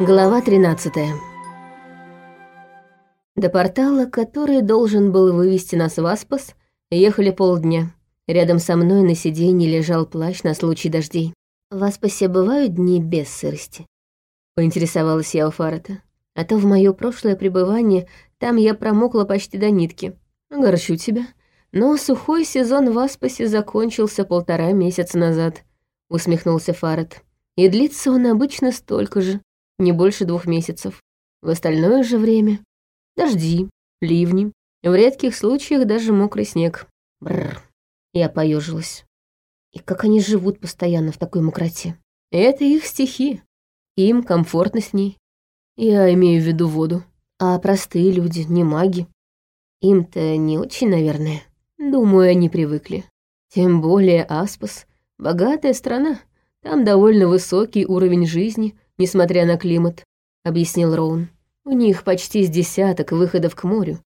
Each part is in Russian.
Глава 13 До портала, который должен был вывести нас в Аспас, ехали полдня. Рядом со мной на сиденье лежал плащ на случай дождей. «В Аспасе бывают дни без сырости?» Поинтересовалась я у Фарета. А то в мое прошлое пребывание там я промокла почти до нитки. Огорчу тебя. Но сухой сезон в Аспасе закончился полтора месяца назад, усмехнулся Фарет. И длится он обычно столько же, не больше двух месяцев. В остальное же время — дожди, ливни, в редких случаях даже мокрый снег. Бррр. Я поежилась. И как они живут постоянно в такой мокроте? Это их стихи. Им комфортно с ней. Я имею в виду воду. А простые люди, не маги. Им-то не очень, наверное. Думаю, они привыкли. Тем более Аспас — богатая страна. Там довольно высокий уровень жизни, несмотря на климат, — объяснил Роун. У них почти с десяток выходов к морю.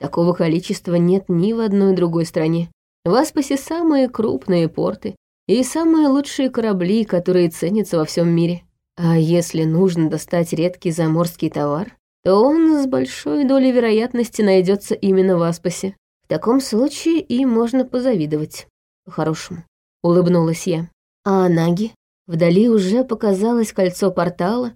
Такого количества нет ни в одной другой стране. В Аспасе самые крупные порты и самые лучшие корабли, которые ценятся во всем мире. А если нужно достать редкий заморский товар, то он с большой долей вероятности найдется именно в Аспасе. В таком случае и можно позавидовать. По-хорошему. Улыбнулась я. А Наги? Вдали уже показалось кольцо портала,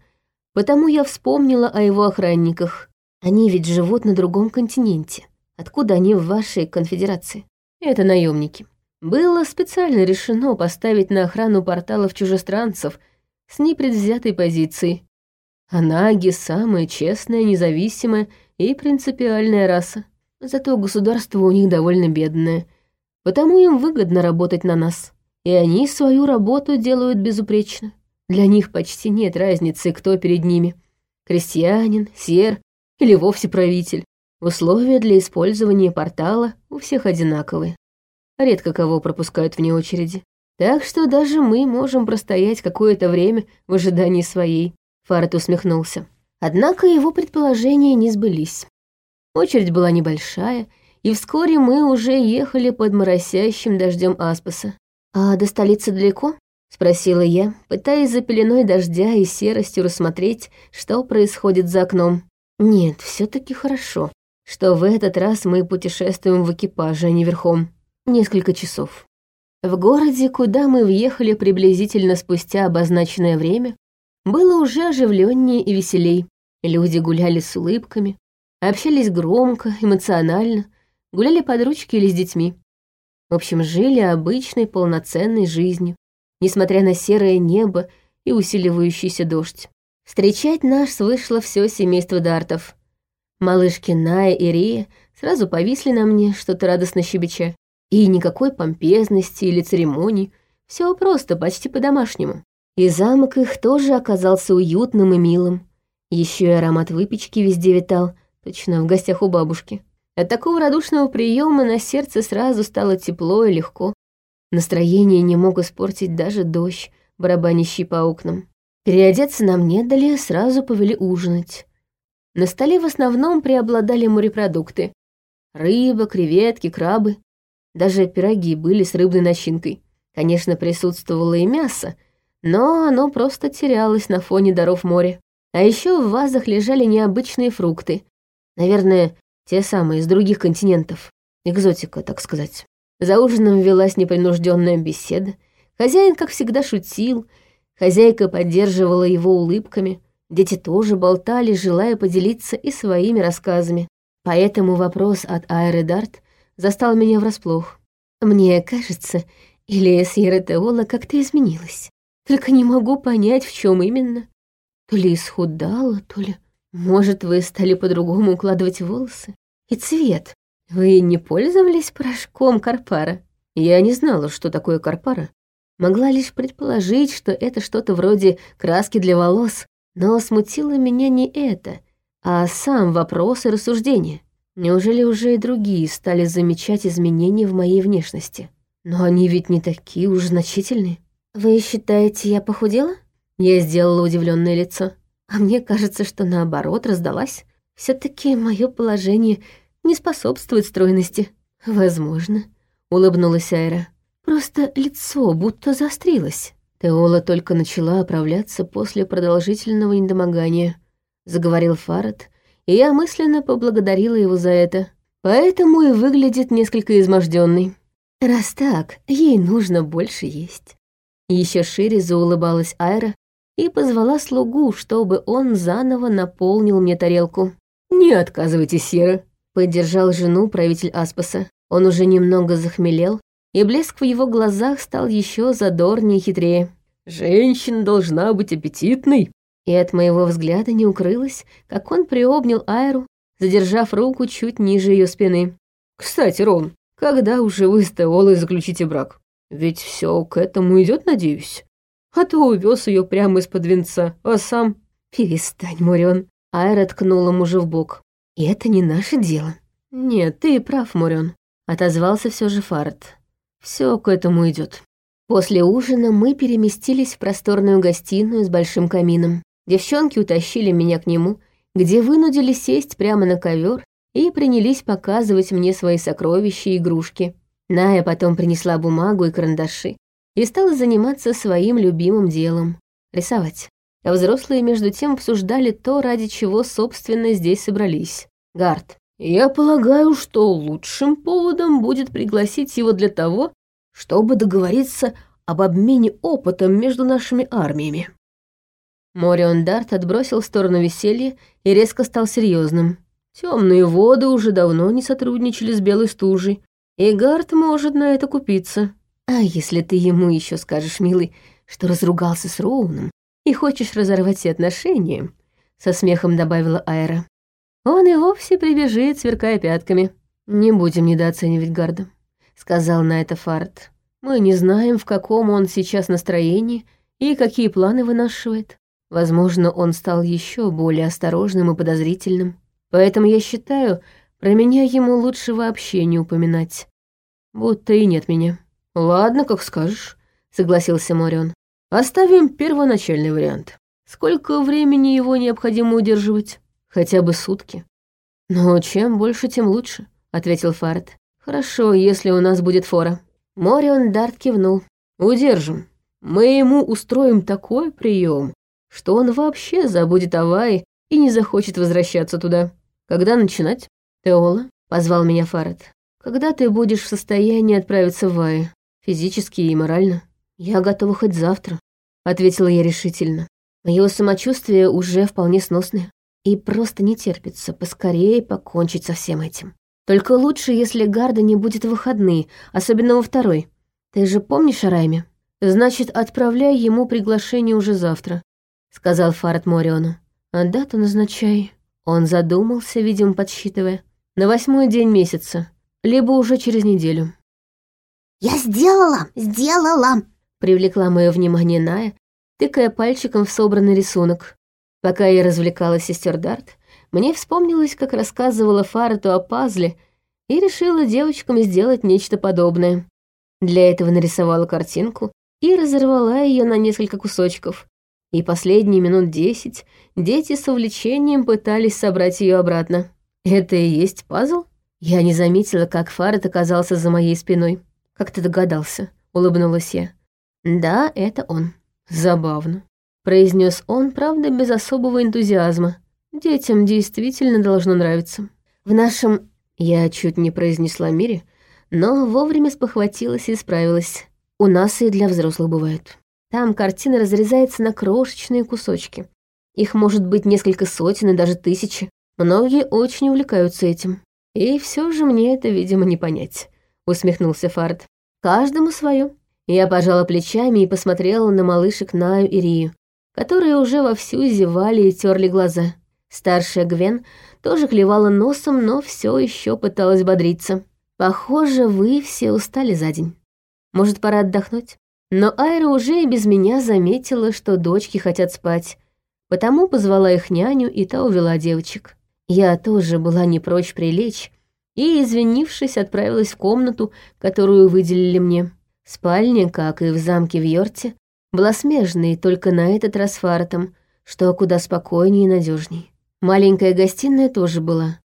потому я вспомнила о его охранниках. Они ведь живут на другом континенте. Откуда они в вашей конфедерации? Это наемники. Было специально решено поставить на охрану порталов чужестранцев с непредвзятой позицией. А наги — самая честная, независимая и принципиальная раса. Зато государство у них довольно бедное, потому им выгодно работать на нас и они свою работу делают безупречно. Для них почти нет разницы, кто перед ними — крестьянин, сер или вовсе правитель. Условия для использования портала у всех одинаковые. Редко кого пропускают вне очереди. Так что даже мы можем простоять какое-то время в ожидании своей. Фарт усмехнулся. Однако его предположения не сбылись. Очередь была небольшая, и вскоре мы уже ехали под моросящим дождем Аспаса. «А до столицы далеко?» — спросила я, пытаясь за пеленой дождя и серостью рассмотреть, что происходит за окном. «Нет, все таки хорошо, что в этот раз мы путешествуем в экипаже, а не верхом. Несколько часов». В городе, куда мы въехали приблизительно спустя обозначенное время, было уже оживленнее и веселей. Люди гуляли с улыбками, общались громко, эмоционально, гуляли под ручки или с детьми. В общем, жили обычной полноценной жизнью, несмотря на серое небо и усиливающийся дождь. Встречать нас вышло все семейство Дартов. Малышки Ная и Рия сразу повисли на мне, что-то радостно щебеча. И никакой помпезности или церемоний, все просто, почти по-домашнему. И замок их тоже оказался уютным и милым. Еще и аромат выпечки везде витал, точно в гостях у бабушки. От такого радушного приема на сердце сразу стало тепло и легко. Настроение не мог испортить даже дождь, барабанящий по окнам. Переодеться нам не дали, сразу повели ужинать. На столе в основном преобладали морепродукты. Рыба, креветки, крабы. Даже пироги были с рыбной начинкой. Конечно, присутствовало и мясо, но оно просто терялось на фоне даров моря. А еще в вазах лежали необычные фрукты. Наверное, те самые, из других континентов. Экзотика, так сказать. За ужином велась непринужденная беседа. Хозяин, как всегда, шутил. Хозяйка поддерживала его улыбками. Дети тоже болтали, желая поделиться и своими рассказами. Поэтому вопрос от Айры Дарт застал меня врасплох. Мне кажется, или Сьерра как-то изменилась. Только не могу понять, в чем именно. То ли исхудала, то ли... Может, вы стали по-другому укладывать волосы? И цвет. Вы не пользовались порошком Карпара? Я не знала, что такое Карпара. Могла лишь предположить, что это что-то вроде краски для волос, но смутило меня не это, а сам вопрос и рассуждение. Неужели уже и другие стали замечать изменения в моей внешности? Но они ведь не такие уж значительные. Вы считаете, я похудела? Я сделала удивленное лицо. А мне кажется, что наоборот раздалась. все таки мое положение не способствует стройности. Возможно, улыбнулась Айра. Просто лицо будто заострилось. Теола только начала оправляться после продолжительного недомогания, заговорил Фарад, и я мысленно поблагодарила его за это. Поэтому и выглядит несколько изможденной. Раз так, ей нужно больше есть. Еще шире заулыбалась Айра и позвала слугу, чтобы он заново наполнил мне тарелку. «Не отказывайтесь, Сера», — поддержал жену правитель Аспаса. Он уже немного захмелел, и блеск в его глазах стал еще задорнее и хитрее. «Женщина должна быть аппетитной». И от моего взгляда не укрылось, как он приобнял Айру, задержав руку чуть ниже ее спины. «Кстати, Рон, когда уже вы с Теолой заключите брак? Ведь все к этому идет, надеюсь. А то увез ее прямо из-под венца, а сам... Перестань, Мурен. Айра ткнула мужа в бок. И это не наше дело. Нет, ты прав, Мурен. Отозвался все же Фарт. Все к этому идет. После ужина мы переместились в просторную гостиную с большим камином. Девчонки утащили меня к нему, где вынудили сесть прямо на ковер и принялись показывать мне свои сокровища и игрушки. Ная потом принесла бумагу и карандаши и стала заниматься своим любимым делом — рисовать. А взрослые между тем обсуждали то, ради чего, собственно, здесь собрались. Гард. «Я полагаю, что лучшим поводом будет пригласить его для того, чтобы договориться об обмене опытом между нашими армиями». Морион Дарт отбросил в сторону веселья и резко стал серьезным. Темные воды уже давно не сотрудничали с Белой Стужей, и Гард может на это купиться. А если ты ему еще скажешь, милый, что разругался с Роуном и хочешь разорвать все отношения, со смехом добавила Айра, он и вовсе прибежит, сверкая пятками. Не будем недооценивать Гарда, сказал на это Фарт. Мы не знаем, в каком он сейчас настроении и какие планы вынашивает. Возможно, он стал еще более осторожным и подозрительным. Поэтому я считаю, про меня ему лучше вообще не упоминать. Будто и нет меня. Ладно, как скажешь, согласился Морион. Оставим первоначальный вариант. Сколько времени его необходимо удерживать? Хотя бы сутки. Но чем больше, тем лучше, ответил Фарт. Хорошо, если у нас будет фора. Морион Дарт кивнул. Удержим. Мы ему устроим такой прием, что он вообще забудет о Вае и не захочет возвращаться туда. Когда начинать? «Теола», — позвал меня Фарад, — «когда ты будешь в состоянии отправиться в Вай, физически и морально?» «Я готова хоть завтра», — ответила я решительно. Мое самочувствие уже вполне сносное, и просто не терпится поскорее покончить со всем этим. Только лучше, если Гарда не будет в выходные, особенно во второй. Ты же помнишь о Райме? Значит, отправляй ему приглашение уже завтра, сказал Фарад Мориону. А дату назначай. Он задумался, видимо, подсчитывая на восьмой день месяца, либо уже через неделю. «Я сделала! Сделала!» — привлекла мое внимание Ная, тыкая пальчиком в собранный рисунок. Пока я развлекала сестер Дарт, мне вспомнилось, как рассказывала Фарету о пазле, и решила девочкам сделать нечто подобное. Для этого нарисовала картинку и разорвала ее на несколько кусочков. И последние минут десять дети с увлечением пытались собрать ее обратно. «Это и есть пазл?» Я не заметила, как Фарет оказался за моей спиной. «Как ты догадался?» — улыбнулась я. «Да, это он». «Забавно», — произнес он, правда, без особого энтузиазма. «Детям действительно должно нравиться. В нашем...» Я чуть не произнесла мире, но вовремя спохватилась и справилась. У нас и для взрослых бывают. Там картина разрезается на крошечные кусочки. Их может быть несколько сотен и даже тысячи. Многие очень увлекаются этим. И все же мне это, видимо, не понять, усмехнулся Фард. Каждому свое. Я пожала плечами и посмотрела на малышек Наю и Рию, которые уже вовсю зевали и терли глаза. Старшая Гвен тоже клевала носом, но все еще пыталась бодриться. Похоже, вы все устали за день. Может, пора отдохнуть? Но Айра уже и без меня заметила, что дочки хотят спать, потому позвала их няню, и та увела девочек. Я тоже была не прочь прилечь и, извинившись, отправилась в комнату, которую выделили мне. Спальня, как и в замке в Йорте, была смежной, только на этот раз фартом, что куда спокойнее и надежней. Маленькая гостиная тоже была.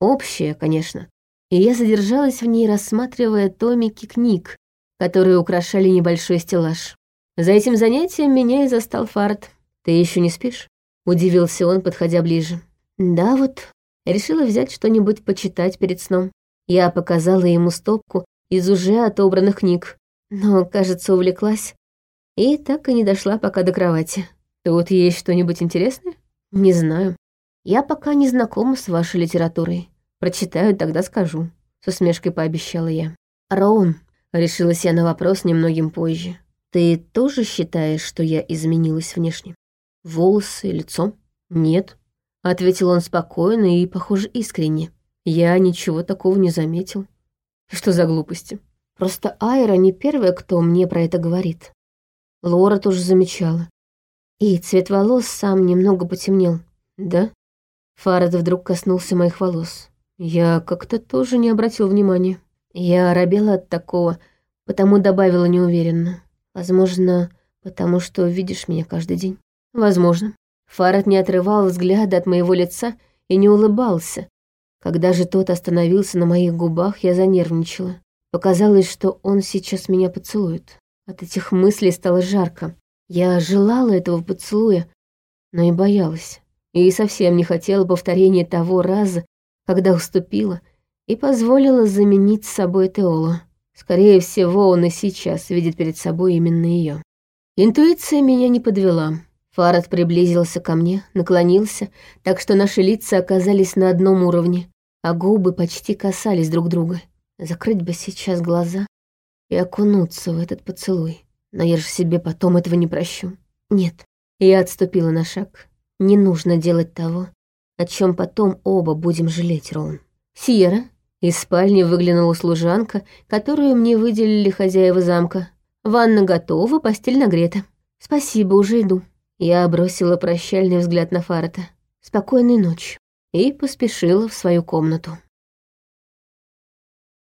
Общая, конечно. И я задержалась в ней, рассматривая томики книг, которые украшали небольшой стеллаж. За этим занятием меня и застал Фарт. Ты еще не спишь? Удивился он, подходя ближе. Да вот, решила взять что-нибудь почитать перед сном. Я показала ему стопку из уже отобранных книг, но, кажется, увлеклась и так и не дошла пока до кровати. Тут есть что-нибудь интересное? Не знаю. Я пока не знакома с вашей литературой. Прочитаю, тогда скажу. С усмешкой пообещала я. Роун, решилась я на вопрос немногим позже. Ты тоже считаешь, что я изменилась внешне? Волосы, лицо? Нет. Ответил он спокойно и, похоже, искренне. Я ничего такого не заметил. Что за глупости? Просто Айра не первая, кто мне про это говорит. Лора тоже замечала. И цвет волос сам немного потемнел. Да? Фарад вдруг коснулся моих волос. Я как-то тоже не обратил внимания. Я оробела от такого, потому добавила неуверенно. Возможно, потому что видишь меня каждый день. Возможно. Фарад не отрывал взгляда от моего лица и не улыбался. Когда же тот остановился на моих губах, я занервничала. Показалось, что он сейчас меня поцелует. От этих мыслей стало жарко. Я желала этого поцелуя, но и боялась. И совсем не хотела повторения того раза, когда уступила и позволила заменить собой Теолу. Скорее всего, он и сейчас видит перед собой именно ее. Интуиция меня не подвела. Фарад приблизился ко мне, наклонился, так что наши лица оказались на одном уровне, а губы почти касались друг друга. Закрыть бы сейчас глаза и окунуться в этот поцелуй. Но я же себе потом этого не прощу. Нет, я отступила на шаг. Не нужно делать того, о чем потом оба будем жалеть, Роун. Сьерра. Из спальни выглянула служанка, которую мне выделили хозяева замка. Ванна готова, постель нагрета. Спасибо, уже иду. Я бросила прощальный взгляд на Фарата. Спокойной ночи. И поспешила в свою комнату.